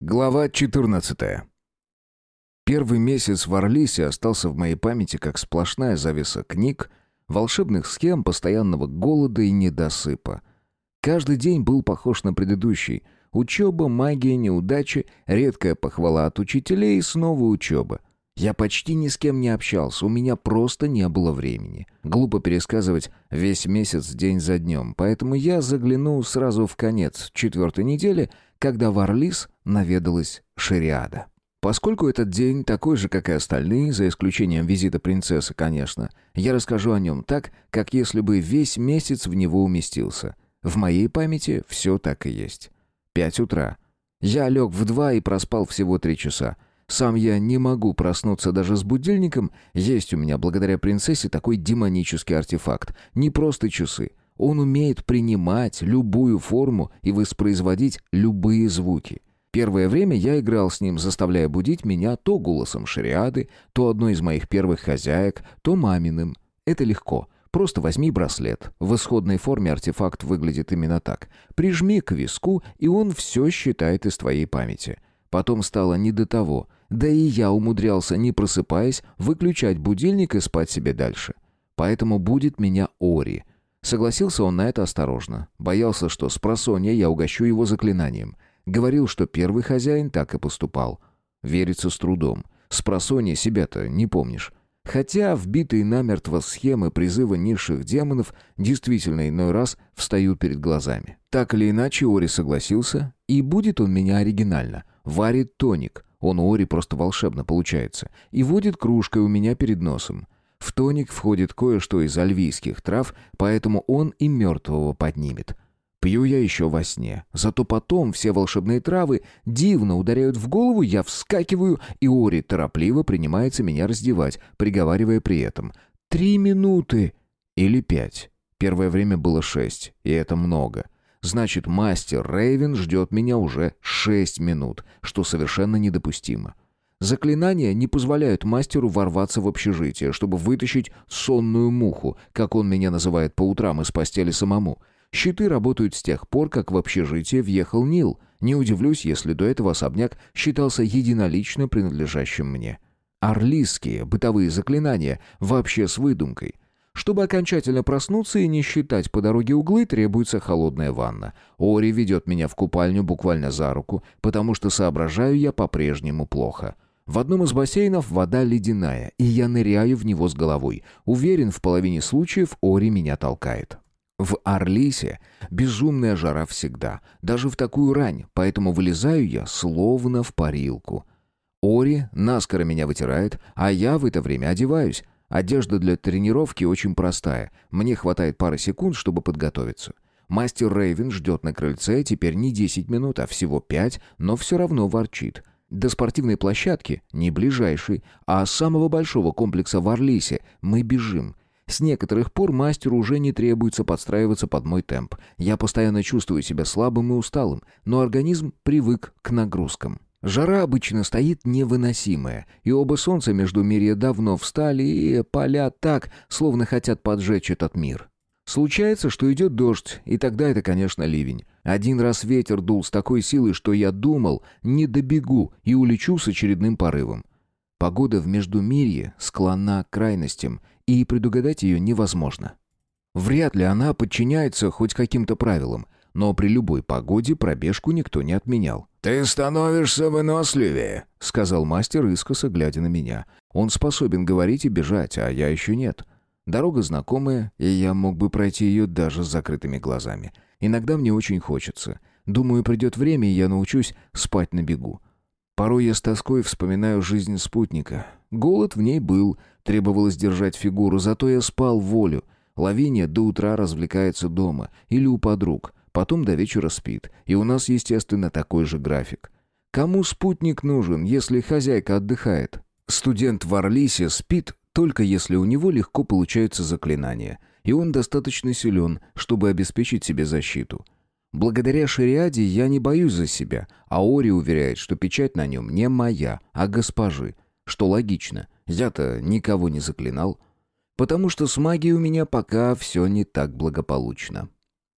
Глава 14. Первый месяц в Орлисе остался в моей памяти как сплошная завеса книг, волшебных схем, постоянного голода и недосыпа. Каждый день был похож на предыдущий. Учеба, магия, неудачи, редкая похвала от учителей и снова учеба. Я почти ни с кем не общался, у меня просто не было времени. Глупо пересказывать весь месяц день за днем, поэтому я заглянул сразу в конец четвертой недели, когда в Орлис наведалась Шариада. Поскольку этот день такой же, как и остальные, за исключением визита принцессы, конечно, я расскажу о нем так, как если бы весь месяц в него уместился. В моей памяти все так и есть. Пять утра. Я лег в два и проспал всего три часа. Сам я не могу проснуться даже с будильником. Есть у меня, благодаря принцессе, такой демонический артефакт. Не просто часы. Он умеет принимать любую форму и воспроизводить любые звуки. Первое время я играл с ним, заставляя будить меня то голосом шариады, то одной из моих первых хозяек, то маминым. Это легко. Просто возьми браслет. В исходной форме артефакт выглядит именно так. Прижми к виску, и он все считает из твоей памяти. Потом стало не до того. Да и я умудрялся, не просыпаясь, выключать будильник и спать себе дальше. Поэтому будет меня Ори. Согласился он на это осторожно. Боялся, что с просонья я угощу его заклинанием. Говорил, что первый хозяин так и поступал. Верится с трудом. С просонья себя-то не помнишь. Хотя вбитые намертво схемы призыва низших демонов действительно иной раз встают перед глазами. Так или иначе, Ори согласился, и будет он меня оригинально. Варит тоник, он у Ори просто волшебно получается, и водит кружкой у меня перед носом. В тоник входит кое-что из альвийских трав, поэтому он и мертвого поднимет. Пью я еще во сне. Зато потом все волшебные травы дивно ударяют в голову, я вскакиваю, и Ори торопливо принимается меня раздевать, приговаривая при этом «Три минуты!» или «Пять». Первое время было шесть, и это много. Значит, мастер Рейвен ждет меня уже шесть минут, что совершенно недопустимо. Заклинания не позволяют мастеру ворваться в общежитие, чтобы вытащить сонную муху, как он меня называет по утрам из постели самому. Щиты работают с тех пор, как в общежитие въехал Нил. Не удивлюсь, если до этого особняк считался единолично принадлежащим мне. Орлистские бытовые заклинания вообще с выдумкой – чтобы окончательно проснуться и не считать по дороге углы, требуется холодная ванна. Ори ведет меня в купальню буквально за руку, потому что соображаю я по-прежнему плохо. В одном из бассейнов вода ледяная, и я ныряю в него с головой. Уверен, в половине случаев Ори меня толкает. В Орлисе безумная жара всегда, даже в такую рань, поэтому вылезаю я словно в парилку. Ори наскоро меня вытирает, а я в это время одеваюсь. Одежда для тренировки очень простая. Мне хватает пары секунд, чтобы подготовиться. Мастер Рейвен ждет на крыльце теперь не 10 минут, а всего 5, но все равно ворчит. До спортивной площадки, не ближайшей, а самого большого комплекса в Орлисе, мы бежим. С некоторых пор мастеру уже не требуется подстраиваться под мой темп. Я постоянно чувствую себя слабым и усталым, но организм привык к нагрузкам. Жара обычно стоит невыносимая, и оба солнца между мирья давно встали и палят так, словно хотят поджечь этот мир. Случается, что идет дождь, и тогда это, конечно, ливень. Один раз ветер дул с такой силой, что я думал, не добегу и улечу с очередным порывом. Погода в Междумирье склонна к крайностям, и предугадать ее невозможно. Вряд ли она подчиняется хоть каким-то правилам, но при любой погоде пробежку никто не отменял. «Ты становишься выносливее», — сказал мастер, искоса глядя на меня. Он способен говорить и бежать, а я еще нет. Дорога знакомая, и я мог бы пройти ее даже с закрытыми глазами. Иногда мне очень хочется. Думаю, придет время, и я научусь спать на бегу. Порой я с тоской вспоминаю жизнь спутника. Голод в ней был, требовалось держать фигуру, зато я спал волю. Лавиния до утра развлекается дома или у подруг. Потом до вечера спит. И у нас, естественно, такой же график. Кому спутник нужен, если хозяйка отдыхает? Студент в Орлисе спит только если у него легко получаются заклинания, и он достаточно силен, чтобы обеспечить себе защиту. Благодаря шариаде я не боюсь за себя, а Ори уверяет, что печать на нем не моя, а госпожи. Что логично, я-то никого не заклинал. Потому что с магией у меня пока все не так благополучно.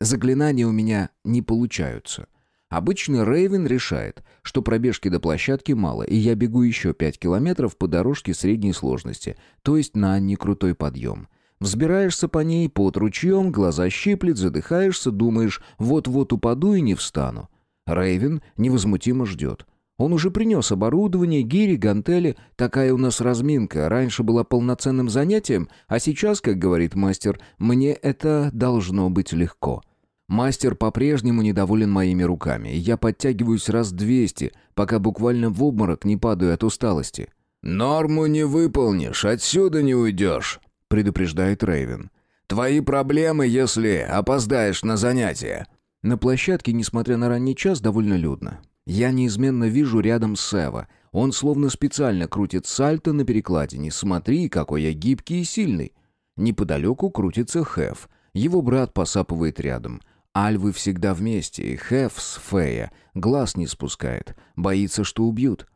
Заклинания у меня не получаются. Обычно Рейвен решает, что пробежки до площадки мало, и я бегу еще 5 километров по дорожке средней сложности, то есть на некрутой подъем. Взбираешься по ней под ручьем, глаза щиплет, задыхаешься, думаешь, вот-вот упаду и не встану. Рейвен невозмутимо ждет. Он уже принес оборудование, гири, гантели. Такая у нас разминка. Раньше была полноценным занятием, а сейчас, как говорит мастер, мне это должно быть легко. Мастер по-прежнему недоволен моими руками, я подтягиваюсь раз двести, пока буквально в обморок не падаю от усталости. «Норму не выполнишь, отсюда не уйдешь», — предупреждает Рейвен. «Твои проблемы, если опоздаешь на занятия». На площадке, несмотря на ранний час, довольно людно. Я неизменно вижу рядом Сева. Он словно специально крутит сальто на перекладине. Смотри, какой я гибкий и сильный. Неподалеку крутится Хеф. Его брат посапывает рядом. Альвы всегда вместе, и Хеф с Фея глаз не спускает, боится, что убьют.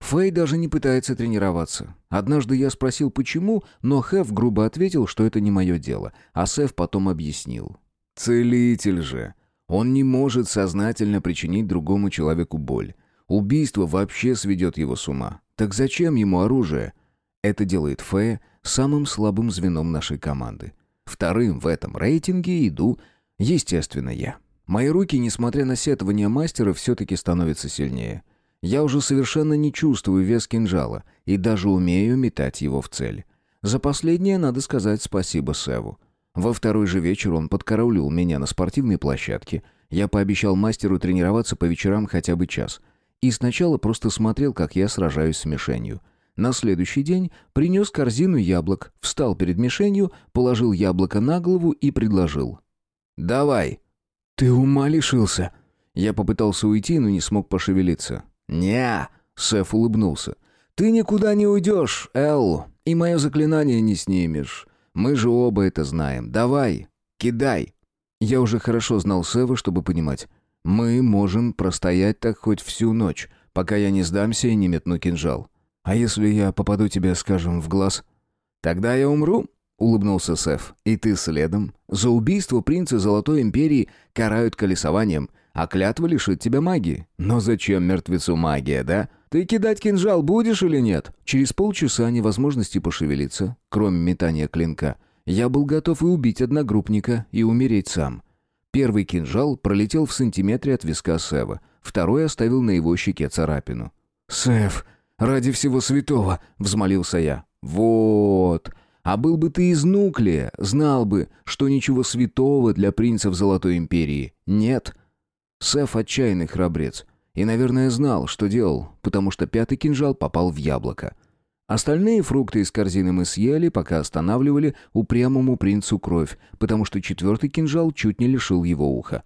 Фэй даже не пытается тренироваться. Однажды я спросил, почему, но Хеф грубо ответил, что это не мое дело, а Сеф потом объяснил. «Целитель же. Он не может сознательно причинить другому человеку боль. Убийство вообще сведет его с ума. Так зачем ему оружие?» Это делает Фэя самым слабым звеном нашей команды. Вторым в этом рейтинге иду Естественно, я. Мои руки, несмотря на сетование мастера, все-таки становятся сильнее. Я уже совершенно не чувствую вес кинжала и даже умею метать его в цель. За последнее надо сказать спасибо Севу. Во второй же вечер он подкараулил меня на спортивной площадке. Я пообещал мастеру тренироваться по вечерам хотя бы час. И сначала просто смотрел, как я сражаюсь с мишенью. На следующий день принес корзину яблок, встал перед мишенью, положил яблоко на голову и предложил. «Давай». «Ты ума лишился?» Я попытался уйти, но не смог пошевелиться. «Не!» — Сеф улыбнулся. «Ты никуда не уйдешь, Эл, и мое заклинание не снимешь. Мы же оба это знаем. Давай, кидай». Я уже хорошо знал Сева, чтобы понимать. Мы можем простоять так хоть всю ночь, пока я не сдамся и не метну кинжал. А если я попаду тебе, скажем, в глаз? Тогда я умру, улыбнулся Сеф. «И ты следом. За убийство принца Золотой Империи карают колесованием, а клятва лишит тебя магии. Но зачем мертвецу магия, да? Ты кидать кинжал будешь или нет?» Через полчаса невозможности пошевелиться, кроме метания клинка, я был готов и убить одногруппника, и умереть сам. Первый кинжал пролетел в сантиметре от виска Сева, второй оставил на его щеке царапину. «Сев, ради всего святого!» — взмолился я. «Вот!» А был бы ты из Нуклея, знал бы, что ничего святого для принцев Золотой Империи нет. Сеф отчаянный храбрец. И, наверное, знал, что делал, потому что пятый кинжал попал в яблоко. Остальные фрукты из корзины мы съели, пока останавливали упрямому принцу кровь, потому что четвертый кинжал чуть не лишил его уха.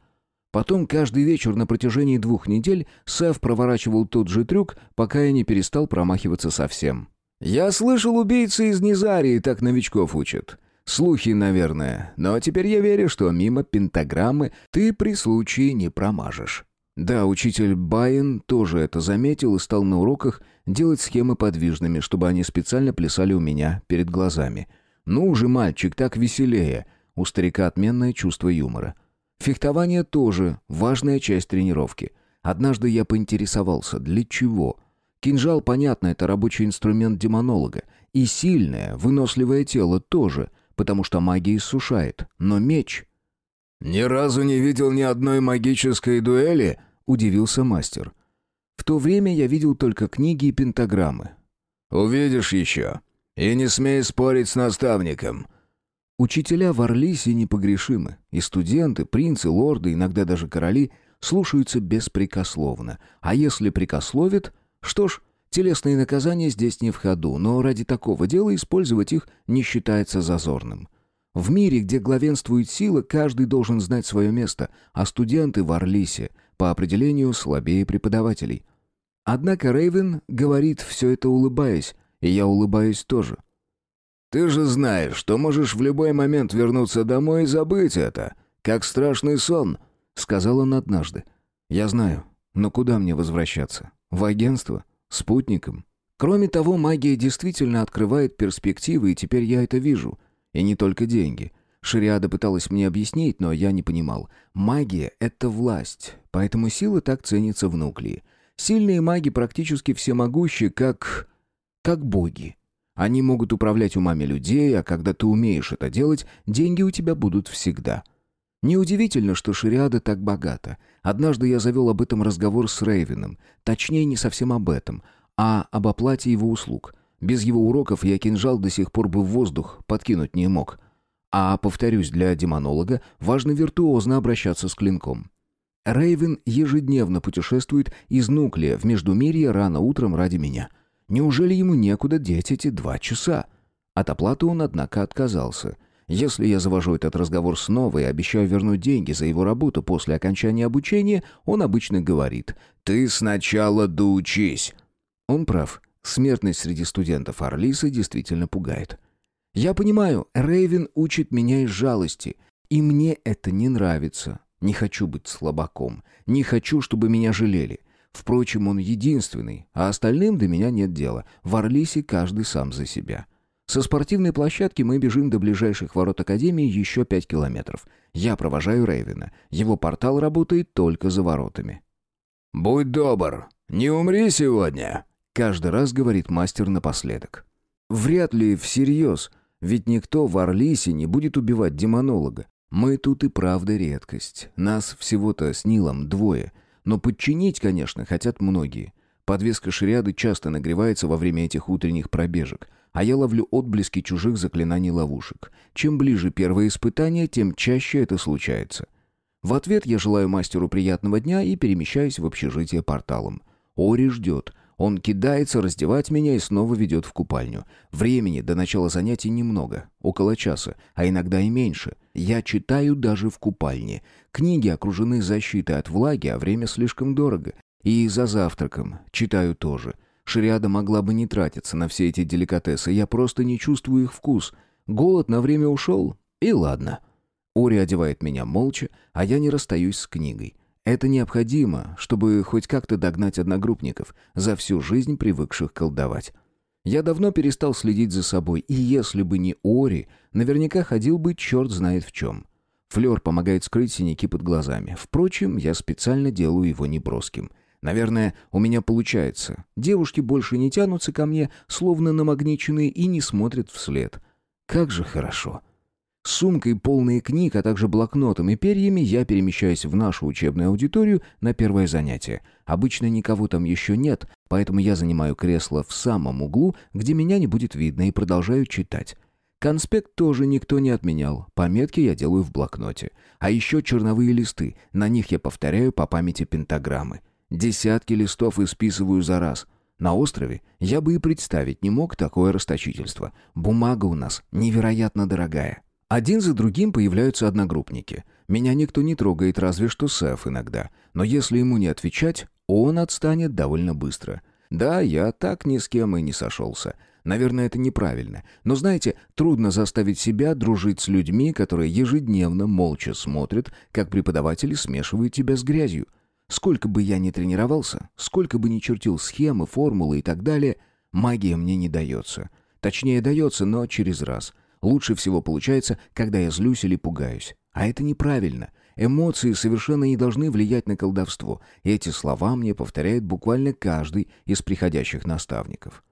Потом каждый вечер на протяжении двух недель Сеф проворачивал тот же трюк, пока я не перестал промахиваться совсем. «Я слышал, убийцы из Низарии так новичков учат. Слухи, наверное, но теперь я верю, что мимо пентаграммы ты при случае не промажешь». Да, учитель Байен тоже это заметил и стал на уроках делать схемы подвижными, чтобы они специально плясали у меня перед глазами. «Ну уже, мальчик, так веселее!» У старика отменное чувство юмора. Фехтование тоже важная часть тренировки. Однажды я поинтересовался, для чего – Кинжал, понятно, это рабочий инструмент демонолога. И сильное, выносливое тело тоже, потому что магия иссушает. Но меч... «Ни разу не видел ни одной магической дуэли?» — удивился мастер. «В то время я видел только книги и пентаграммы». «Увидишь еще. И не смей спорить с наставником». Учителя в Орлисе непогрешимы. И студенты, принцы, лорды, иногда даже короли слушаются беспрекословно. А если прикословят, что ж, телесные наказания здесь не в ходу, но ради такого дела использовать их не считается зазорным. В мире, где главенствует сила, каждый должен знать свое место, а студенты в Орлисе, по определению, слабее преподавателей. Однако Рейвен говорит все это улыбаясь, и я улыбаюсь тоже. «Ты же знаешь, что можешь в любой момент вернуться домой и забыть это, как страшный сон», — сказал он однажды. «Я знаю, но куда мне возвращаться? В агентство? Спутником? Кроме того, магия действительно открывает перспективы, и теперь я это вижу. И не только деньги. Шариада пыталась мне объяснить, но я не понимал. Магия — это власть, поэтому сила так ценится в нуклее. Сильные маги практически всемогущи, как... как боги. Они могут управлять умами людей, а когда ты умеешь это делать, деньги у тебя будут всегда. Неудивительно, что Шириада так богата. Однажды я завел об этом разговор с Рейвином. Точнее, не совсем об этом, а об оплате его услуг. Без его уроков я кинжал до сих пор бы в воздух подкинуть не мог. А, повторюсь, для демонолога важно виртуозно обращаться с клинком. Рейвен ежедневно путешествует из Нуклея в Междумирье рано утром ради меня. Неужели ему некуда деть эти два часа? От оплаты он, однако, отказался. Если я завожу этот разговор снова и обещаю вернуть деньги за его работу после окончания обучения, он обычно говорит «Ты сначала доучись». Он прав. Смертность среди студентов Орлиса действительно пугает. Я понимаю, Рейвен учит меня из жалости, и мне это не нравится. Не хочу быть слабаком, не хочу, чтобы меня жалели. Впрочем, он единственный, а остальным до меня нет дела. В Орлисе каждый сам за себя. Со спортивной площадки мы бежим до ближайших ворот Академии еще пять километров. Я провожаю Рейвена. Его портал работает только за воротами. «Будь добр, не умри сегодня», — каждый раз говорит мастер напоследок. «Вряд ли всерьез, ведь никто в Орлисе не будет убивать демонолога. Мы тут и правда редкость. Нас всего-то с Нилом двое. Но подчинить, конечно, хотят многие. Подвеска шариады часто нагревается во время этих утренних пробежек — а я ловлю отблески чужих заклинаний ловушек. Чем ближе первое испытание, тем чаще это случается. В ответ я желаю мастеру приятного дня и перемещаюсь в общежитие порталом. Ори ждет. Он кидается раздевать меня и снова ведет в купальню. Времени до начала занятий немного, около часа, а иногда и меньше. Я читаю даже в купальне. Книги окружены защитой от влаги, а время слишком дорого. И за завтраком читаю тоже. Шариада могла бы не тратиться на все эти деликатесы, я просто не чувствую их вкус. Голод на время ушел, и ладно. Ори одевает меня молча, а я не расстаюсь с книгой. Это необходимо, чтобы хоть как-то догнать одногруппников, за всю жизнь привыкших колдовать. Я давно перестал следить за собой, и если бы не Ори, наверняка ходил бы черт знает в чем. Флер помогает скрыть синяки под глазами. Впрочем, я специально делаю его неброским — Наверное, у меня получается. Девушки больше не тянутся ко мне, словно намагниченные, и не смотрят вслед. Как же хорошо. С сумкой, полной книг, а также блокнотом и перьями я перемещаюсь в нашу учебную аудиторию на первое занятие. Обычно никого там еще нет, поэтому я занимаю кресло в самом углу, где меня не будет видно, и продолжаю читать. Конспект тоже никто не отменял. Пометки я делаю в блокноте. А еще черновые листы. На них я повторяю по памяти пентаграммы. Десятки листов исписываю за раз. На острове я бы и представить не мог такое расточительство. Бумага у нас невероятно дорогая. Один за другим появляются одногруппники. Меня никто не трогает, разве что Сэф иногда. Но если ему не отвечать, он отстанет довольно быстро. Да, я так ни с кем и не сошелся. Наверное, это неправильно. Но знаете, трудно заставить себя дружить с людьми, которые ежедневно молча смотрят, как преподаватели смешивают тебя с грязью. Сколько бы я ни тренировался, сколько бы ни чертил схемы, формулы и так далее, магия мне не дается. Точнее, дается, но через раз. Лучше всего получается, когда я злюсь или пугаюсь. А это неправильно. Эмоции совершенно не должны влиять на колдовство. Эти слова мне повторяет буквально каждый из приходящих наставников.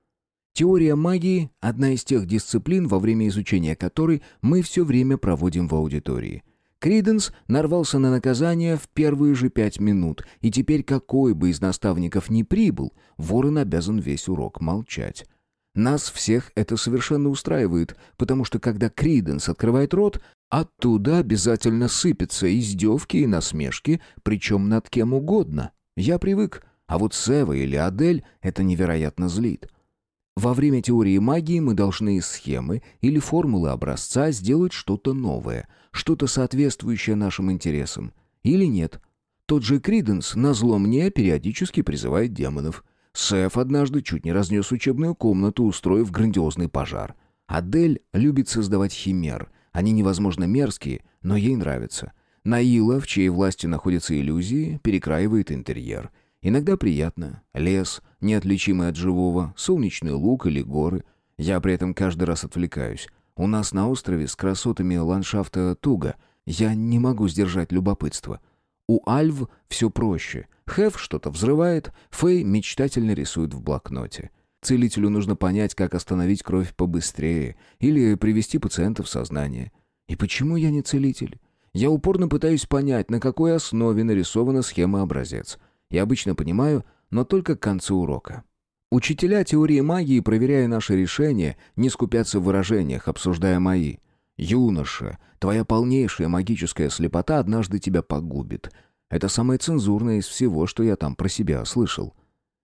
Теория магии – одна из тех дисциплин, во время изучения которой мы все время проводим в аудитории – Криденс нарвался на наказание в первые же пять минут, и теперь какой бы из наставников ни прибыл, ворон обязан весь урок молчать. Нас всех это совершенно устраивает, потому что когда Криденс открывает рот, оттуда обязательно сыпятся издевки и насмешки, причем над кем угодно. Я привык, а вот Сева или Адель это невероятно злит. Во время теории магии мы должны из схемы или формулы образца сделать что-то новое, что-то соответствующее нашим интересам. Или нет. Тот же Криденс назло мне периодически призывает демонов. Сэф однажды чуть не разнес учебную комнату, устроив грандиозный пожар. Адель любит создавать химер. Они невозможно мерзкие, но ей нравятся. Наила, в чьей власти находятся иллюзии, перекраивает интерьер – Иногда приятно. Лес, неотличимый от живого, солнечный луг или горы. Я при этом каждый раз отвлекаюсь. У нас на острове с красотами ландшафта туго. Я не могу сдержать любопытство. У Альв все проще. Хэв что-то взрывает, Фэй мечтательно рисует в блокноте. Целителю нужно понять, как остановить кровь побыстрее или привести пациента в сознание. И почему я не целитель? Я упорно пытаюсь понять, на какой основе нарисована схема-образец. Я обычно понимаю, но только к концу урока. Учителя теории магии, проверяя наши решения, не скупятся в выражениях, обсуждая мои. «Юноша, твоя полнейшая магическая слепота однажды тебя погубит». Это самое цензурное из всего, что я там про себя слышал.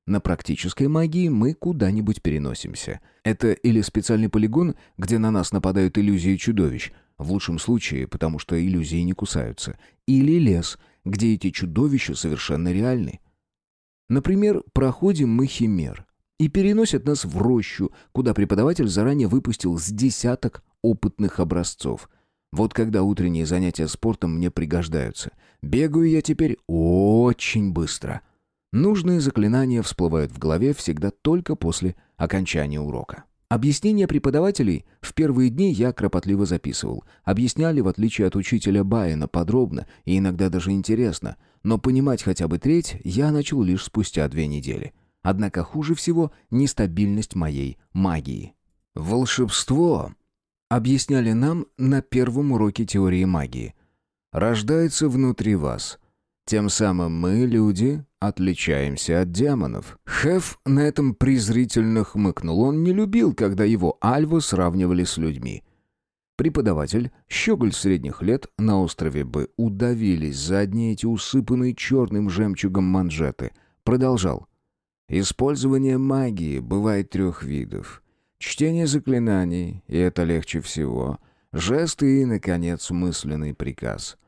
На практической магии мы куда-нибудь переносимся. Это или специальный полигон, где на нас нападают иллюзии чудовищ, в лучшем случае, потому что иллюзии не кусаются, или лес, где эти чудовища совершенно реальны. Например, проходим мы химер и переносят нас в рощу, куда преподаватель заранее выпустил с десяток опытных образцов. Вот когда утренние занятия спортом мне пригождаются. Бегаю я теперь очень быстро. Нужные заклинания всплывают в голове всегда только после окончания урока. Объяснения преподавателей в первые дни я кропотливо записывал. Объясняли, в отличие от учителя Байена, подробно и иногда даже интересно. Но понимать хотя бы треть я начал лишь спустя две недели. Однако хуже всего нестабильность моей магии. «Волшебство», — объясняли нам на первом уроке теории магии, — «рождается внутри вас». Тем самым мы, люди, отличаемся от демонов. Хеф на этом презрительно хмыкнул. Он не любил, когда его альвы сравнивали с людьми. Преподаватель, щеголь средних лет, на острове бы удавились за одни эти усыпанные черным жемчугом манжеты. Продолжал. Использование магии бывает трех видов. Чтение заклинаний, и это легче всего. Жесты и, наконец, мысленный приказ —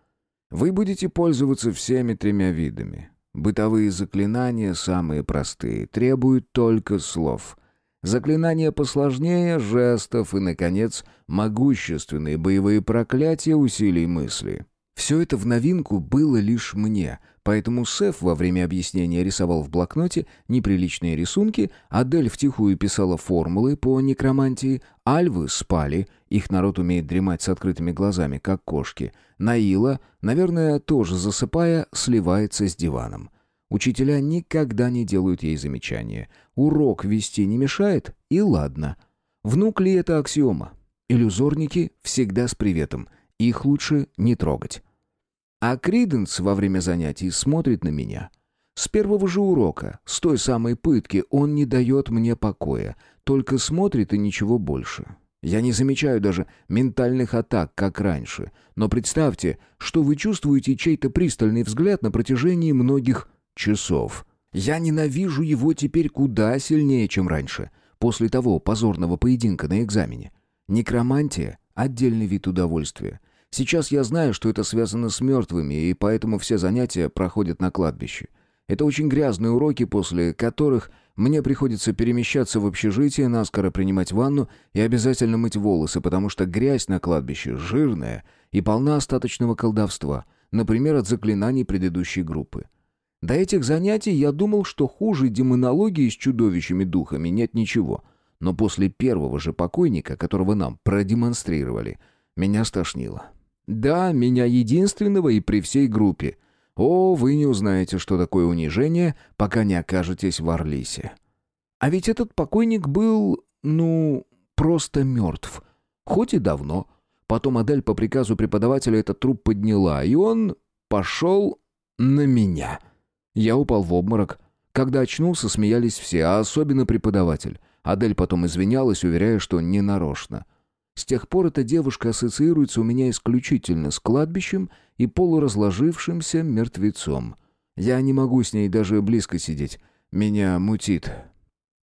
вы будете пользоваться всеми тремя видами. Бытовые заклинания самые простые, требуют только слов. Заклинания посложнее, жестов и, наконец, могущественные боевые проклятия усилий мысли. Все это в новинку было лишь мне, Поэтому Сеф во время объяснения рисовал в блокноте неприличные рисунки, Адель втихую писала формулы по некромантии, альвы спали, их народ умеет дремать с открытыми глазами, как кошки. Наила, наверное, тоже засыпая, сливается с диваном. Учителя никогда не делают ей замечания. Урок вести не мешает, и ладно. Внук ли это аксиома? Иллюзорники всегда с приветом. Их лучше не трогать. А Криденс во время занятий смотрит на меня. С первого же урока, с той самой пытки, он не дает мне покоя, только смотрит и ничего больше. Я не замечаю даже ментальных атак, как раньше. Но представьте, что вы чувствуете чей-то пристальный взгляд на протяжении многих часов. Я ненавижу его теперь куда сильнее, чем раньше, после того позорного поединка на экзамене. Некромантия — отдельный вид удовольствия. Сейчас я знаю, что это связано с мертвыми, и поэтому все занятия проходят на кладбище. Это очень грязные уроки, после которых мне приходится перемещаться в общежитие, наскоро принимать ванну и обязательно мыть волосы, потому что грязь на кладбище жирная и полна остаточного колдовства, например, от заклинаний предыдущей группы. До этих занятий я думал, что хуже демонологии с чудовищами-духами нет ничего. Но после первого же покойника, которого нам продемонстрировали, меня стошнило. Да, меня единственного и при всей группе. О, вы не узнаете, что такое унижение, пока не окажетесь в Орлисе. А ведь этот покойник был, ну, просто мертв. Хоть и давно. Потом Адель по приказу преподавателя этот труп подняла, и он пошел на меня. Я упал в обморок. Когда очнулся, смеялись все, а особенно преподаватель. Адель потом извинялась, уверяя, что не нарочно. С тех пор эта девушка ассоциируется у меня исключительно с кладбищем и полуразложившимся мертвецом. Я не могу с ней даже близко сидеть. Меня мутит.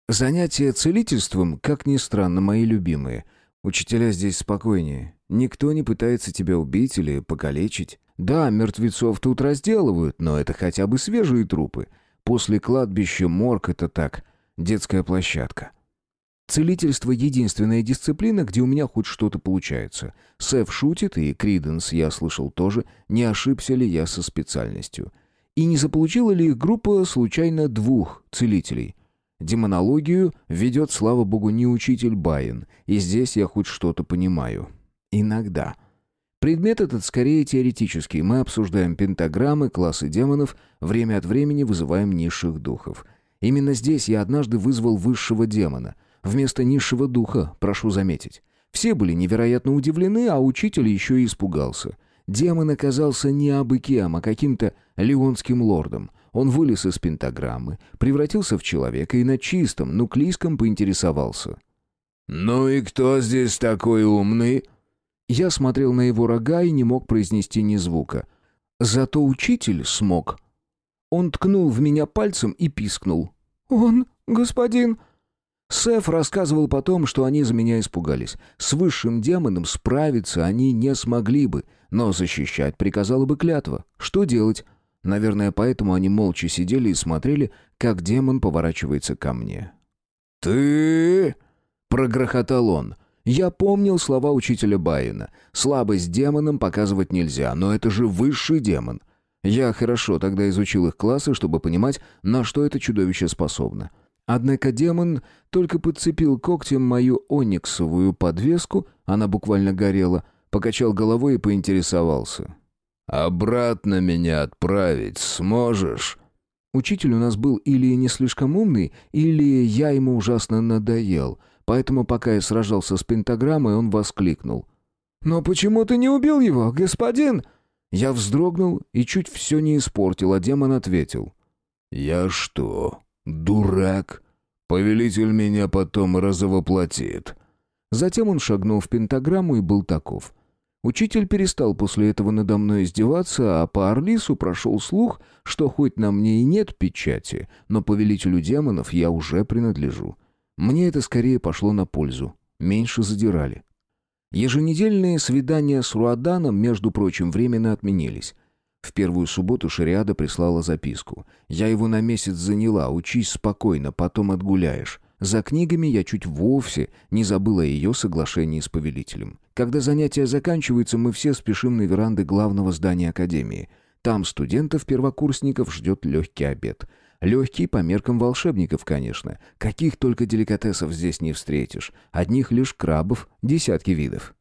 Занятия целительством, как ни странно, мои любимые. Учителя здесь спокойнее. Никто не пытается тебя убить или покалечить. Да, мертвецов тут разделывают, но это хотя бы свежие трупы. После кладбища морг — это так, детская площадка. Целительство — единственная дисциплина, где у меня хоть что-то получается. Сэв шутит, и Криденс, я слышал тоже, не ошибся ли я со специальностью. И не заполучила ли их группа случайно двух целителей? Демонологию ведет, слава богу, не учитель Байен, и здесь я хоть что-то понимаю. Иногда. Предмет этот скорее теоретический. Мы обсуждаем пентаграммы, классы демонов, время от времени вызываем низших духов. Именно здесь я однажды вызвал высшего демона. Вместо низшего духа, прошу заметить. Все были невероятно удивлены, а учитель еще и испугался. Демон оказался не абы кем, а каким-то леонским лордом. Он вылез из пентаграммы, превратился в человека и на чистом, нуклийском поинтересовался. «Ну и кто здесь такой умный?» Я смотрел на его рога и не мог произнести ни звука. Зато учитель смог. Он ткнул в меня пальцем и пискнул. «Он, господин...» Сеф рассказывал потом, что они за меня испугались. С высшим демоном справиться они не смогли бы, но защищать приказала бы клятва. Что делать? Наверное, поэтому они молча сидели и смотрели, как демон поворачивается ко мне. «Ты...» — прогрохотал он. Я помнил слова учителя Байена. Слабость демонам показывать нельзя, но это же высший демон. Я хорошо тогда изучил их классы, чтобы понимать, на что это чудовище способно. Однако демон только подцепил когтем мою ониксовую подвеску, она буквально горела, покачал головой и поинтересовался. «Обратно меня отправить сможешь?» Учитель у нас был или не слишком умный, или я ему ужасно надоел, поэтому пока я сражался с пентаграммой, он воскликнул. «Но почему ты не убил его, господин?» Я вздрогнул и чуть все не испортил, а демон ответил. «Я что, «Дурак! Повелитель меня потом разовоплотит!» Затем он шагнул в пентаграмму и был таков. Учитель перестал после этого надо мной издеваться, а по Орлису прошел слух, что хоть на мне и нет печати, но повелителю демонов я уже принадлежу. Мне это скорее пошло на пользу. Меньше задирали. Еженедельные свидания с Руаданом, между прочим, временно отменились. В первую субботу Шариада прислала записку. «Я его на месяц заняла, учись спокойно, потом отгуляешь». За книгами я чуть вовсе не забыла о ее соглашении с повелителем. Когда занятия заканчиваются, мы все спешим на веранды главного здания Академии. Там студентов-первокурсников ждет легкий обед. Легкий по меркам волшебников, конечно. Каких только деликатесов здесь не встретишь. Одних лишь крабов, десятки видов.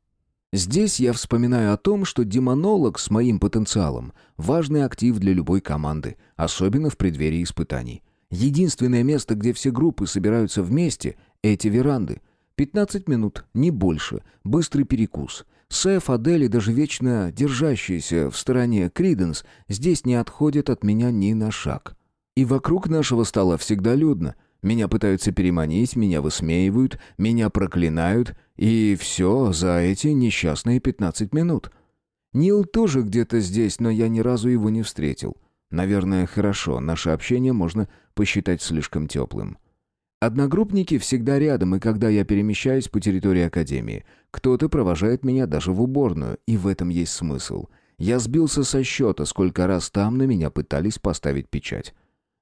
Здесь я вспоминаю о том, что демонолог с моим потенциалом – важный актив для любой команды, особенно в преддверии испытаний. Единственное место, где все группы собираются вместе – эти веранды. 15 минут, не больше, быстрый перекус. Сэф, Адель и даже вечно держащийся в стороне Криденс здесь не отходят от меня ни на шаг. И вокруг нашего стола всегда людно – меня пытаются переманить, меня высмеивают, меня проклинают, и все за эти несчастные 15 минут. Нил тоже где-то здесь, но я ни разу его не встретил. Наверное, хорошо, наше общение можно посчитать слишком теплым. Одногруппники всегда рядом, и когда я перемещаюсь по территории Академии, кто-то провожает меня даже в уборную, и в этом есть смысл. Я сбился со счета, сколько раз там на меня пытались поставить печать.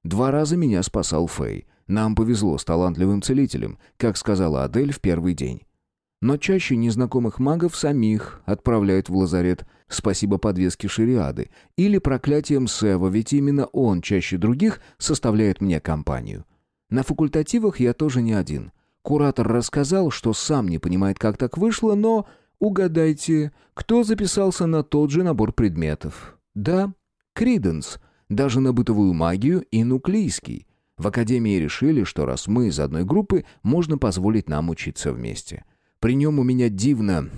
Два раза меня спасал Фэй. Нам повезло с талантливым целителем, как сказала Адель в первый день. Но чаще незнакомых магов самих отправляют в лазарет, спасибо подвеске шариады, или проклятием Сева, ведь именно он чаще других составляет мне компанию. На факультативах я тоже не один. Куратор рассказал, что сам не понимает, как так вышло, но угадайте, кто записался на тот же набор предметов? Да, Криденс, даже на бытовую магию и нуклейский. В академии решили, что раз мы из одной группы, можно позволить нам учиться вместе. При нем у меня дивно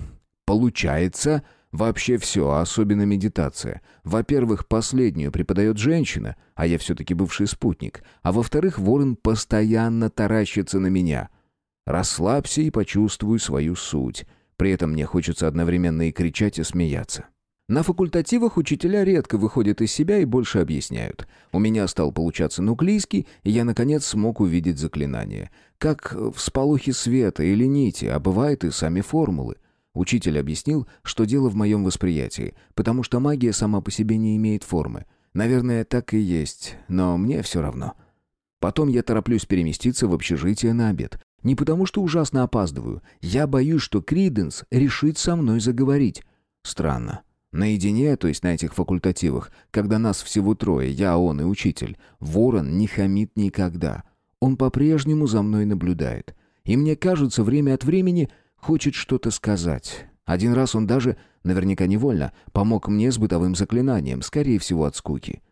получается вообще все, особенно медитация. Во-первых, последнюю преподает женщина, а я все-таки бывший спутник. А во-вторых, ворон постоянно таращится на меня. Расслабься и почувствуй свою суть. При этом мне хочется одновременно и кричать, и смеяться. На факультативах учителя редко выходят из себя и больше объясняют. У меня стал получаться нуклейский, и я, наконец, смог увидеть заклинание. Как в сполохе света или нити, а бывает и сами формулы. Учитель объяснил, что дело в моем восприятии, потому что магия сама по себе не имеет формы. Наверное, так и есть, но мне все равно. Потом я тороплюсь переместиться в общежитие на обед. Не потому что ужасно опаздываю. Я боюсь, что Криденс решит со мной заговорить. Странно. Наедине, то есть на этих факультативах, когда нас всего трое, я, он и учитель, ворон не хамит никогда. Он по-прежнему за мной наблюдает. И мне кажется, время от времени хочет что-то сказать. Один раз он даже Наверняка невольно помог мне с бытовым заклинанием, скорее всего от скуки.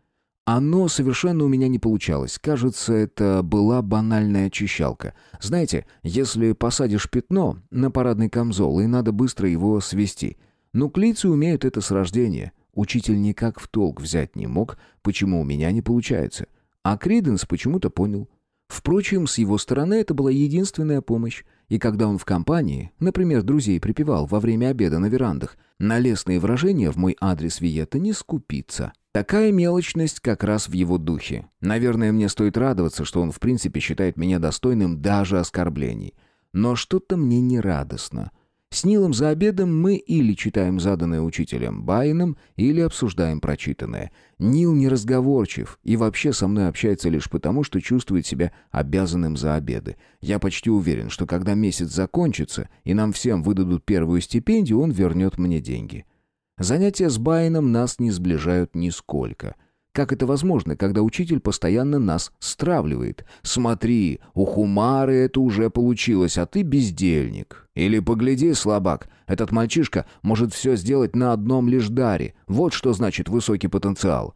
Оно совершенно у меня не получалось. Кажется, это была банальная очищалка. Знаете, если посадишь пятно на парадный камзол, и надо быстро его свести. Нуклийцы умеют это с рождения. Учитель никак в толк взять не мог, почему у меня не получается. А Криденс почему-то понял. Впрочем, с его стороны это была единственная помощь. И когда он в компании, например, друзей припевал во время обеда на верандах, на лестные выражения в мой адрес Виета не скупиться. Такая мелочность как раз в его духе. Наверное, мне стоит радоваться, что он в принципе считает меня достойным даже оскорблений. Но что-то мне не радостно. С Нилом за обедом мы или читаем заданное учителем Байеном, или обсуждаем прочитанное. Нил неразговорчив и вообще со мной общается лишь потому, что чувствует себя обязанным за обеды. Я почти уверен, что когда месяц закончится и нам всем выдадут первую стипендию, он вернет мне деньги. Занятия с Байеном нас не сближают нисколько. Как это возможно, когда учитель постоянно нас стравливает? Смотри, у Хумары это уже получилось, а ты бездельник. Или погляди, слабак, этот мальчишка может все сделать на одном лишь даре. Вот что значит высокий потенциал.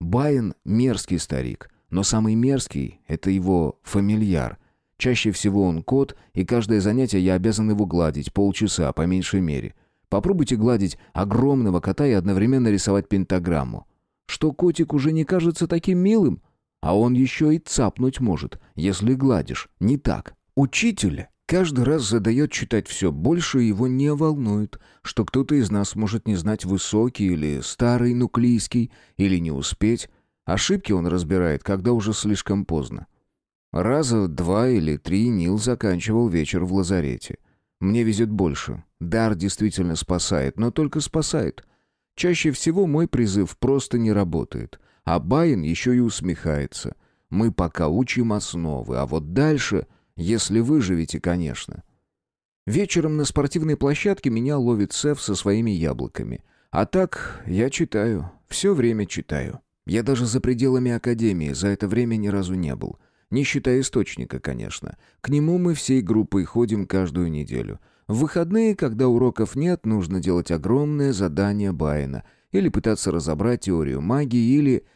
Байен мерзкий старик, но самый мерзкий — это его фамильяр. Чаще всего он кот, и каждое занятие я обязан его гладить полчаса, по меньшей мере. Попробуйте гладить огромного кота и одновременно рисовать пентаграмму. Что котик уже не кажется таким милым? А он еще и цапнуть может, если гладишь. Не так. Учитель каждый раз задает читать все больше, его не волнует, что кто-то из нас может не знать высокий или старый нуклийский, или не успеть. Ошибки он разбирает, когда уже слишком поздно. Раза два или три Нил заканчивал вечер в лазарете. Мне везет больше. Дар действительно спасает, но только спасает. Чаще всего мой призыв просто не работает. А Баин еще и усмехается. Мы пока учим основы, а вот дальше, если выживете, конечно. Вечером на спортивной площадке меня ловит Сеф со своими яблоками. А так я читаю, все время читаю. Я даже за пределами академии за это время ни разу не был. Не считая источника, конечно. К нему мы всей группой ходим каждую неделю. В выходные, когда уроков нет, нужно делать огромное задание Байена. Или пытаться разобрать теорию магии, или...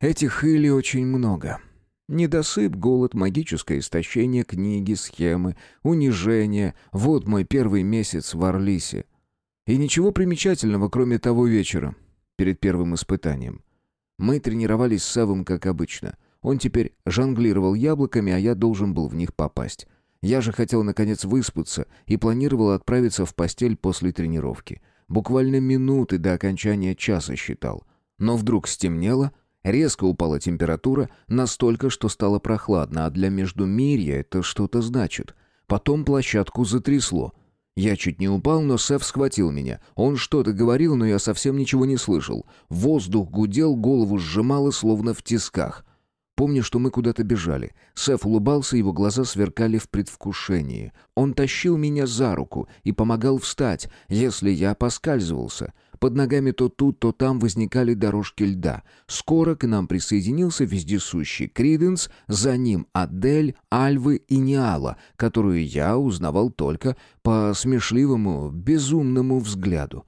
Этих «или» очень много. Недосып, голод, магическое истощение, книги, схемы, унижение. Вот мой первый месяц в Орлисе. И ничего примечательного, кроме того вечера, перед первым испытанием. Мы тренировались с Савом, как обычно. Он теперь жонглировал яблоками, а я должен был в них попасть. Я же хотел наконец выспаться и планировал отправиться в постель после тренировки. Буквально минуты до окончания часа считал. Но вдруг стемнело, резко упала температура, настолько, что стало прохладно, а для Междумирья это что-то значит. Потом площадку затрясло. Я чуть не упал, но Сеф схватил меня. Он что-то говорил, но я совсем ничего не слышал. Воздух гудел, голову сжимало, словно в тисках. Помню, что мы куда-то бежали. Сеф улыбался, его глаза сверкали в предвкушении. Он тащил меня за руку и помогал встать, если я поскальзывался. Под ногами то тут, то там возникали дорожки льда. Скоро к нам присоединился вездесущий Криденс, за ним Адель, Альвы и Ниала, которую я узнавал только по смешливому, безумному взгляду.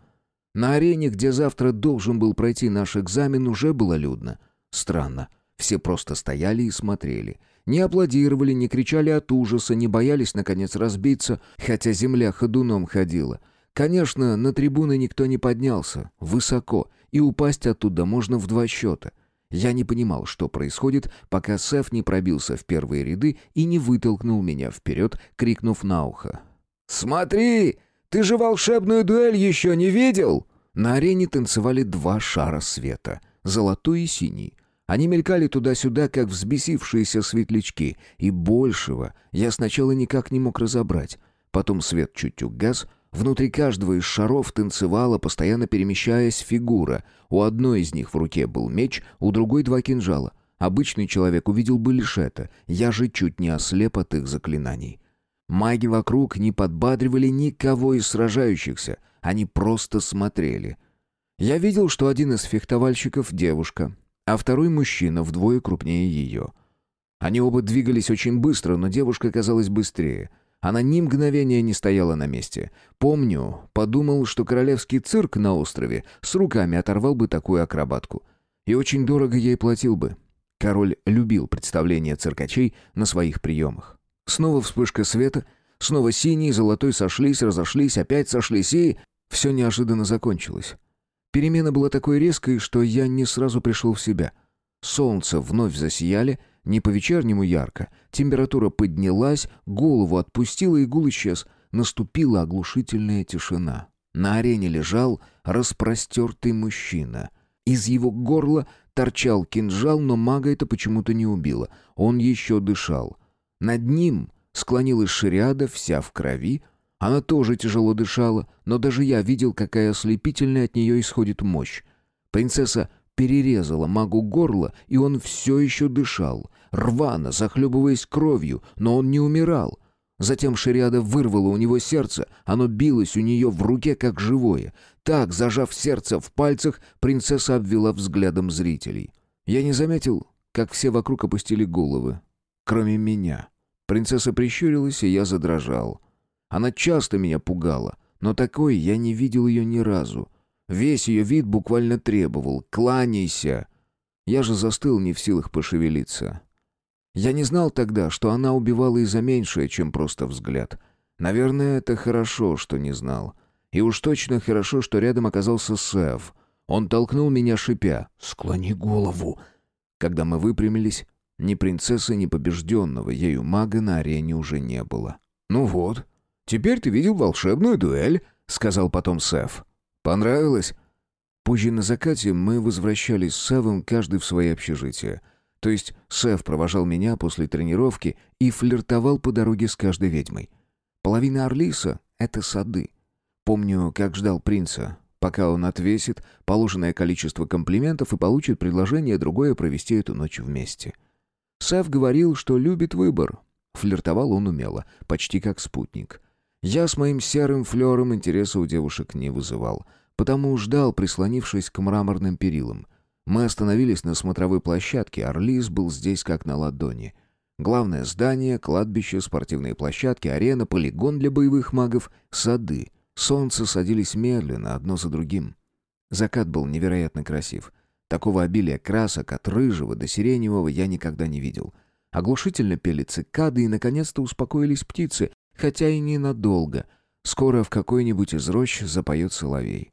На арене, где завтра должен был пройти наш экзамен, уже было людно. Странно. Все просто стояли и смотрели. Не аплодировали, не кричали от ужаса, не боялись, наконец, разбиться, хотя земля ходуном ходила. Конечно, на трибуны никто не поднялся, высоко, и упасть оттуда можно в два счета. Я не понимал, что происходит, пока Сеф не пробился в первые ряды и не вытолкнул меня вперед, крикнув на ухо. «Смотри! Ты же волшебную дуэль еще не видел?» На арене танцевали два шара света — золотой и синий. Они мелькали туда-сюда, как взбесившиеся светлячки, и большего я сначала никак не мог разобрать. Потом свет чуть угас, внутри каждого из шаров танцевала, постоянно перемещаясь фигура. У одной из них в руке был меч, у другой два кинжала. Обычный человек увидел бы лишь это, я же чуть не ослеп от их заклинаний. Маги вокруг не подбадривали никого из сражающихся, они просто смотрели. Я видел, что один из фехтовальщиков — девушка, а второй мужчина вдвое крупнее ее. Они оба двигались очень быстро, но девушка казалась быстрее. Она ни мгновения не стояла на месте. Помню, подумал, что королевский цирк на острове с руками оторвал бы такую акробатку. И очень дорого ей платил бы. Король любил представления циркачей на своих приемах. Снова вспышка света, снова синий и золотой сошлись, разошлись, опять сошлись и... Все неожиданно закончилось. Перемена была такой резкой, что я не сразу пришел в себя. Солнце вновь засияли, не по-вечернему ярко. Температура поднялась, голову отпустила, и гул исчез. Наступила оглушительная тишина. На арене лежал распростертый мужчина. Из его горла торчал кинжал, но мага это почему-то не убило. Он еще дышал. Над ним склонилась шариада, вся в крови. Она тоже тяжело дышала, но даже я видел, какая ослепительная от нее исходит мощь. Принцесса перерезала магу горло, и он все еще дышал, рвано, захлебываясь кровью, но он не умирал. Затем Шариада вырвала у него сердце, оно билось у нее в руке, как живое. Так, зажав сердце в пальцах, принцесса обвела взглядом зрителей. Я не заметил, как все вокруг опустили головы, кроме меня. Принцесса прищурилась, и я задрожал. Она часто меня пугала, но такой я не видел ее ни разу. Весь ее вид буквально требовал «кланяйся». Я же застыл не в силах пошевелиться. Я не знал тогда, что она убивала и за меньшее, чем просто взгляд. Наверное, это хорошо, что не знал. И уж точно хорошо, что рядом оказался Сэв. Он толкнул меня, шипя «Склони голову». Когда мы выпрямились, ни принцессы, ни побежденного ею мага на арене уже не было. «Ну вот, теперь ты видел волшебную дуэль», — сказал потом Сэв. Понравилось?» Позже на закате мы возвращались с Севом каждый в свое общежитие. То есть Сев провожал меня после тренировки и флиртовал по дороге с каждой ведьмой. Половина Орлиса — это сады. Помню, как ждал принца, пока он отвесит положенное количество комплиментов и получит предложение другое провести эту ночь вместе. Сев говорил, что любит выбор. Флиртовал он умело, почти как спутник. Я с моим серым флером интереса у девушек не вызывал, потому ждал, прислонившись к мраморным перилам. Мы остановились на смотровой площадке, Орлис был здесь как на ладони. Главное здание, кладбище, спортивные площадки, арена, полигон для боевых магов, сады. Солнце садились медленно, одно за другим. Закат был невероятно красив. Такого обилия красок от рыжего до сиреневого я никогда не видел. Оглушительно пели цикады и, наконец-то, успокоились птицы, хотя и ненадолго. Скоро в какой-нибудь из рощ запоет соловей.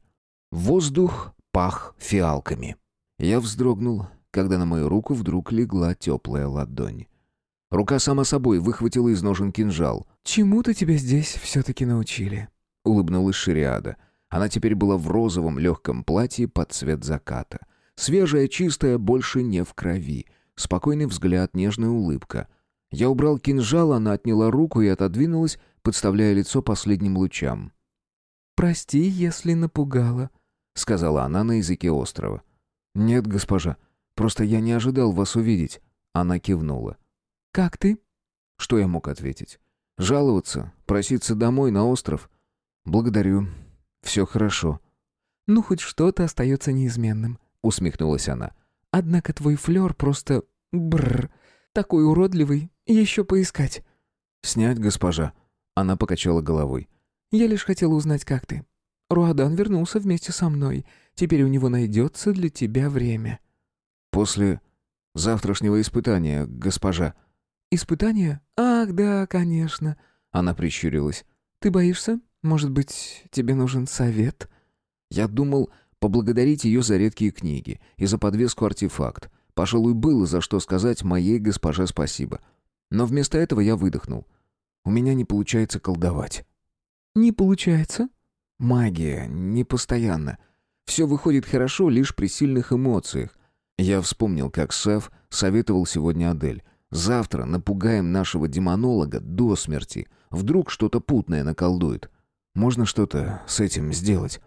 Воздух пах фиалками. Я вздрогнул, когда на мою руку вдруг легла теплая ладонь. Рука сама собой выхватила из ножен кинжал. «Чему-то тебя здесь все-таки научили», — улыбнулась Шириада. Она теперь была в розовом легком платье под цвет заката. Свежая, чистая, больше не в крови. Спокойный взгляд, нежная улыбка — я убрал кинжал, она отняла руку и отодвинулась, подставляя лицо последним лучам. «Прости, если напугала», — сказала она на языке острова. «Нет, госпожа, просто я не ожидал вас увидеть». Она кивнула. «Как ты?» Что я мог ответить? Жаловаться? Проситься домой на остров? Благодарю. Все хорошо. «Ну, хоть что-то остается неизменным», — усмехнулась она. «Однако твой флер просто... бррр. Такой уродливый, еще поискать». «Снять, госпожа». Она покачала головой. «Я лишь хотела узнать, как ты. Руадан вернулся вместе со мной. Теперь у него найдется для тебя время». «После завтрашнего испытания, госпожа». «Испытание? Ах, да, конечно». Она прищурилась. «Ты боишься? Может быть, тебе нужен совет?» Я думал поблагодарить ее за редкие книги и за подвеску артефакт. Пожалуй, было за что сказать моей госпоже спасибо. Но вместо этого я выдохнул. У меня не получается колдовать. «Не получается?» «Магия, не постоянно. Все выходит хорошо лишь при сильных эмоциях. Я вспомнил, как Сеф советовал сегодня Адель. Завтра напугаем нашего демонолога до смерти. Вдруг что-то путное наколдует. Можно что-то с этим сделать?»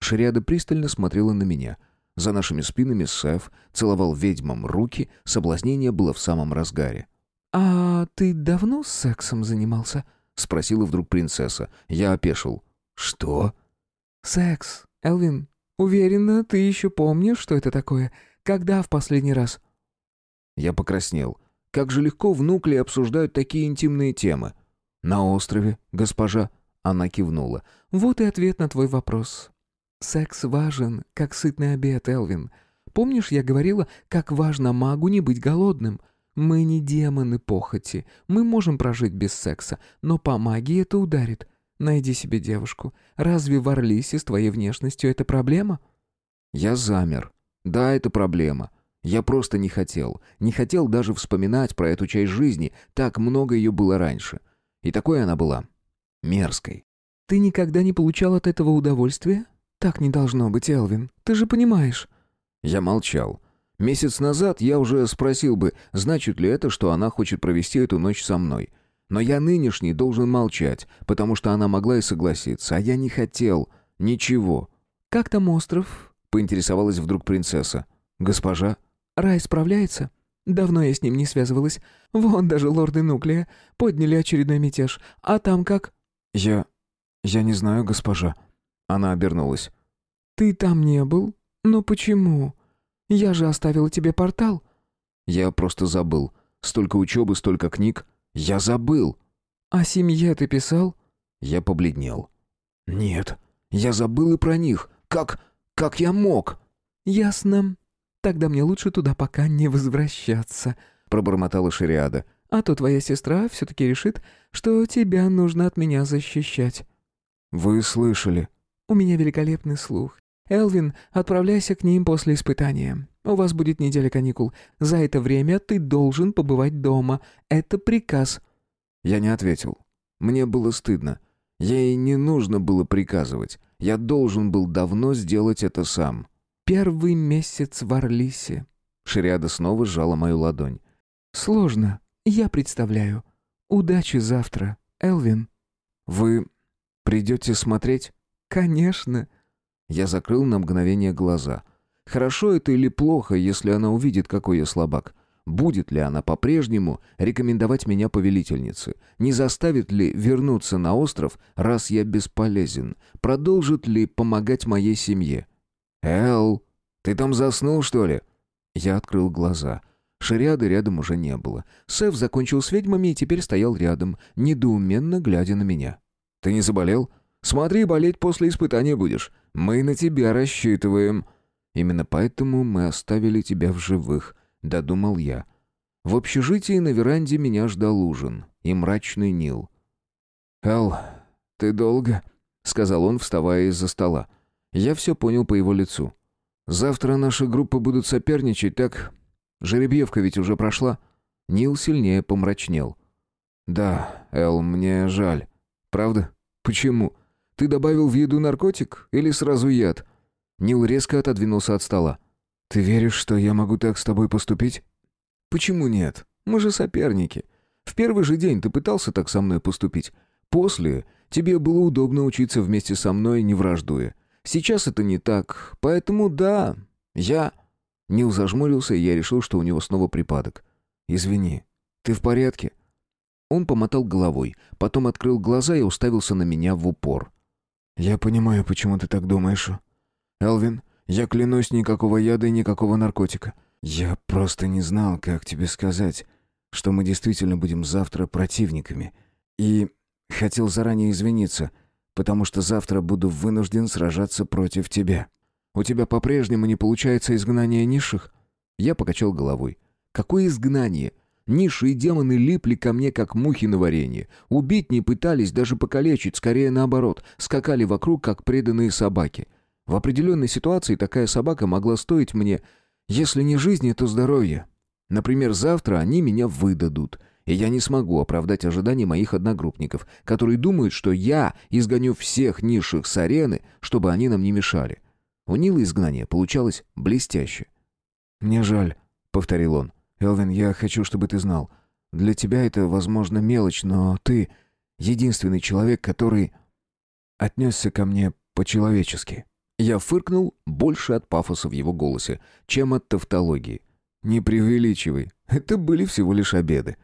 Шариада пристально смотрела на меня — за нашими спинами Сеф целовал ведьмам руки, соблазнение было в самом разгаре. «А ты давно сексом занимался?» — спросила вдруг принцесса. Я опешил. «Что?» «Секс, Элвин. Уверена, ты еще помнишь, что это такое? Когда в последний раз?» Я покраснел. Как же легко внукли обсуждают такие интимные темы. «На острове, госпожа». Она кивнула. «Вот и ответ на твой вопрос. Секс важен, как сытный обед, Элвин. Помнишь, я говорила, как важно магу не быть голодным? Мы не демоны похоти. Мы можем прожить без секса, но по магии это ударит. Найди себе девушку. Разве в Орлисе с твоей внешностью это проблема?» Я замер. «Да, это проблема. Я просто не хотел. Не хотел даже вспоминать про эту часть жизни. Так много ее было раньше. И такой она была. Мерзкой. «Ты никогда не получал от этого удовольствия? Так не должно быть, Элвин. Ты же понимаешь». Я молчал. Месяц назад я уже спросил бы, значит ли это, что она хочет провести эту ночь со мной. Но я нынешний должен молчать, потому что она могла и согласиться, а я не хотел. Ничего. «Как там остров?» — поинтересовалась вдруг принцесса. «Госпожа?» «Рай справляется?» «Давно я с ним не связывалась. Вон даже лорды Нуклея подняли очередной мятеж. А там как?» «Я... я не знаю, госпожа». Она обернулась. «Ты там не был? Но почему? Я же оставила тебе портал». «Я просто забыл. Столько учебы, столько книг. Я забыл». «О семье ты писал?» Я побледнел. «Нет, я забыл и про них. Как... как я мог?» «Ясно. Тогда мне лучше туда пока не возвращаться», — пробормотала Шариада. «А то твоя сестра все-таки решит, что тебя нужно от меня защищать». «Вы слышали?» «У меня великолепный слух. Элвин, отправляйся к ним после испытания. У вас будет неделя каникул. За это время ты должен побывать дома. Это приказ». Я не ответил. Мне было стыдно. Ей не нужно было приказывать. Я должен был давно сделать это сам. Первый месяц в Орлисе. Шариада снова сжала мою ладонь. Сложно, я представляю. Удачи завтра, Элвин. Вы придете смотреть? Конечно. Я закрыл на мгновение глаза. Хорошо это или плохо, если она увидит, какой я слабак? Будет ли она по-прежнему рекомендовать меня повелительнице? Не заставит ли вернуться на остров, раз я бесполезен? Продолжит ли помогать моей семье? «Эл, ты там заснул, что ли?» Я открыл глаза. Шариады рядом уже не было. Сэв закончил с ведьмами и теперь стоял рядом, недоуменно глядя на меня. «Ты не заболел? Смотри, болеть после испытания будешь. Мы на тебя рассчитываем». «Именно поэтому мы оставили тебя в живых», — додумал я. В общежитии на веранде меня ждал ужин и мрачный Нил. «Эл, ты долго?» — сказал он, вставая из-за стола. Я все понял по его лицу. «Завтра наши группы будут соперничать, так? Жеребьевка ведь уже прошла?» Нил сильнее помрачнел. «Да, Эл, мне жаль. Правда? Почему? Ты добавил в еду наркотик или сразу яд?» Нил резко отодвинулся от стола. «Ты веришь, что я могу так с тобой поступить?» «Почему нет? Мы же соперники. В первый же день ты пытался так со мной поступить. После тебе было удобно учиться вместе со мной, не враждуя. Сейчас это не так, поэтому да, я...» Нил зажмурился, и я решил, что у него снова припадок. «Извини, ты в порядке?» Он помотал головой, потом открыл глаза и уставился на меня в упор. «Я понимаю, почему ты так думаешь. Элвин, я клянусь, никакого яда и никакого наркотика. Я просто не знал, как тебе сказать, что мы действительно будем завтра противниками. И хотел заранее извиниться — потому что завтра буду вынужден сражаться против тебя. У тебя по-прежнему не получается изгнание низших?» Я покачал головой. «Какое изгнание? Ниши и демоны липли ко мне, как мухи на варенье. Убить не пытались, даже покалечить, скорее наоборот. Скакали вокруг, как преданные собаки. В определенной ситуации такая собака могла стоить мне, если не жизни, то здоровья. Например, завтра они меня выдадут» и я не смогу оправдать ожидания моих одногруппников, которые думают, что я изгоню всех низших с арены, чтобы они нам не мешали. У Нила изгнание получалось блестяще. «Мне жаль», — повторил он. «Элвин, я хочу, чтобы ты знал. Для тебя это, возможно, мелочь, но ты — единственный человек, который отнесся ко мне по-человечески». Я фыркнул больше от пафоса в его голосе, чем от тавтологии. «Не преувеличивай. Это были всего лишь обеды.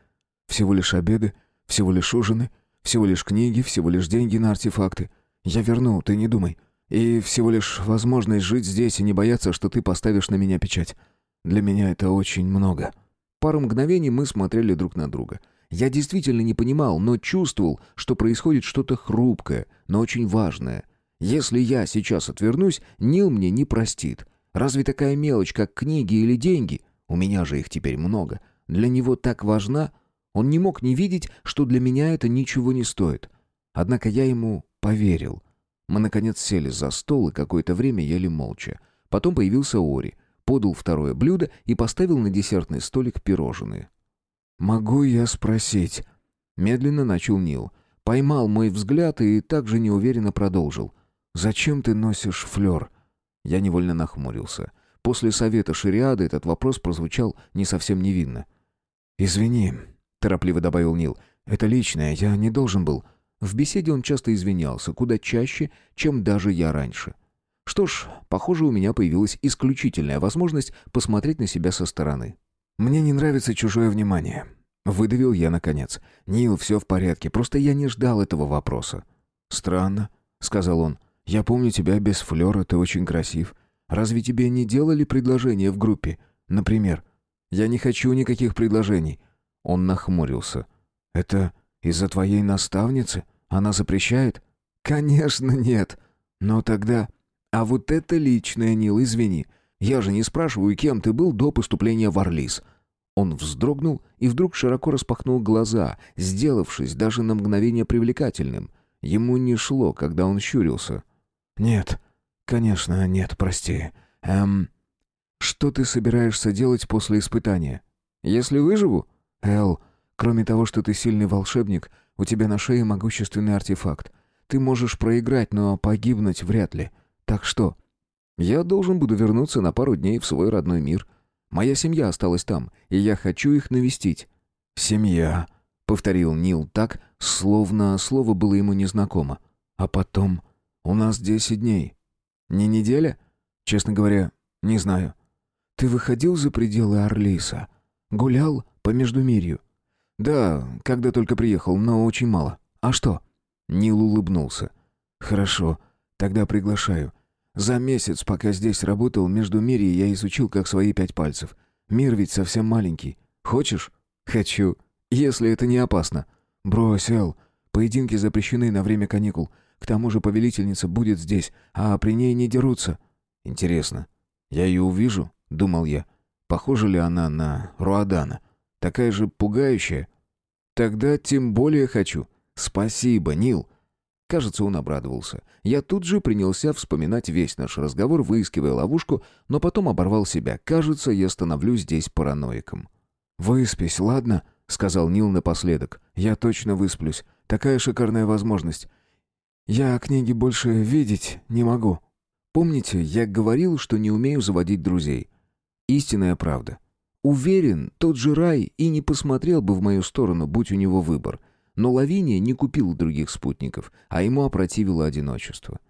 Всего лишь обеды, всего лишь ужины, всего лишь книги, всего лишь деньги на артефакты. Я верну, ты не думай. И всего лишь возможность жить здесь и не бояться, что ты поставишь на меня печать. Для меня это очень много». Пару мгновений мы смотрели друг на друга. Я действительно не понимал, но чувствовал, что происходит что-то хрупкое, но очень важное. Если я сейчас отвернусь, Нил мне не простит. Разве такая мелочь, как книги или деньги, у меня же их теперь много, для него так важна? Он не мог не видеть, что для меня это ничего не стоит. Однако я ему поверил. Мы, наконец, сели за стол и какое-то время ели молча. Потом появился Ори, подал второе блюдо и поставил на десертный столик пирожные. «Могу я спросить?» Медленно начал Нил. Поймал мой взгляд и также неуверенно продолжил. «Зачем ты носишь флер?» Я невольно нахмурился. После совета шариады этот вопрос прозвучал не совсем невинно. «Извини», — торопливо добавил Нил. «Это личное, я не должен был». В беседе он часто извинялся, куда чаще, чем даже я раньше. Что ж, похоже, у меня появилась исключительная возможность посмотреть на себя со стороны. «Мне не нравится чужое внимание». Выдавил я наконец. «Нил, все в порядке, просто я не ждал этого вопроса». «Странно», — сказал он. «Я помню тебя без флера, ты очень красив. Разве тебе не делали предложение в группе? Например?» «Я не хочу никаких предложений». Он нахмурился. «Это из-за твоей наставницы? Она запрещает?» «Конечно нет. Но тогда...» «А вот это личное, Нил, извини. Я же не спрашиваю, кем ты был до поступления в Орлис». Он вздрогнул и вдруг широко распахнул глаза, сделавшись даже на мгновение привлекательным. Ему не шло, когда он щурился. «Нет, конечно, нет, прости. Эм... Что ты собираешься делать после испытания? Если выживу? Эл, кроме того, что ты сильный волшебник, у тебя на шее могущественный артефакт. Ты можешь проиграть, но погибнуть вряд ли. Так что, я должен буду вернуться на пару дней в свой родной мир. Моя семья осталась там, и я хочу их навестить». «Семья», — повторил Нил так, словно слово было ему незнакомо. «А потом у нас десять дней. Не неделя? Честно говоря, не знаю. Ты выходил за пределы Орлиса? Гулял по Междумирью?» «Да, когда только приехал, но очень мало. А что?» Нил улыбнулся. «Хорошо, тогда приглашаю. За месяц, пока здесь работал, между мире я изучил как свои пять пальцев. Мир ведь совсем маленький. Хочешь? Хочу. Если это не опасно. Брось, Эл. Поединки запрещены на время каникул. К тому же повелительница будет здесь, а при ней не дерутся. Интересно. Я ее увижу? Думал я. Похожа ли она на Руадана? Такая же пугающая? Тогда тем более хочу. Спасибо, Нил. Кажется, он обрадовался. Я тут же принялся вспоминать весь наш разговор, выискивая ловушку, но потом оборвал себя. Кажется, я становлюсь здесь параноиком. «Выспись, ладно?» — сказал Нил напоследок. «Я точно высплюсь. Такая шикарная возможность. Я книги больше видеть не могу». Помните, я говорил, что не умею заводить друзей? Истинная правда. Уверен, тот же рай и не посмотрел бы в мою сторону, будь у него выбор — но Лавиния не купил других спутников, а ему опротивило одиночество.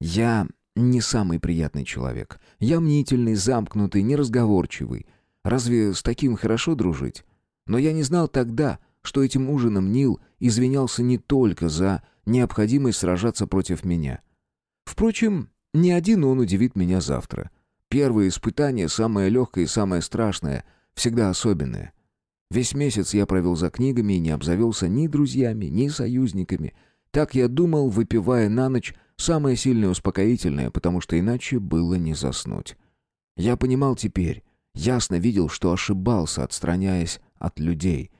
«Я не самый приятный человек. Я мнительный, замкнутый, неразговорчивый. Разве с таким хорошо дружить? Но я не знал тогда, что этим ужином Нил извинялся не только за необходимость сражаться против меня. Впрочем, ни один он удивит меня завтра. Первое испытание, самое легкое и самое страшное, всегда особенное. Весь месяц я провел за книгами и не обзавелся ни друзьями, ни союзниками. Так я думал, выпивая на ночь самое сильное успокоительное, потому что иначе было не заснуть. Я понимал теперь, ясно видел, что ошибался, отстраняясь от людей.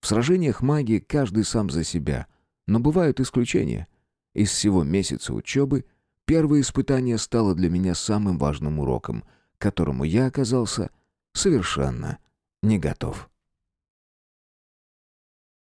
В сражениях магии каждый сам за себя. Но бывают исключения. Из всего месяца учебы первое испытание стало для меня самым важным уроком, к которому я оказался совершенно не готов.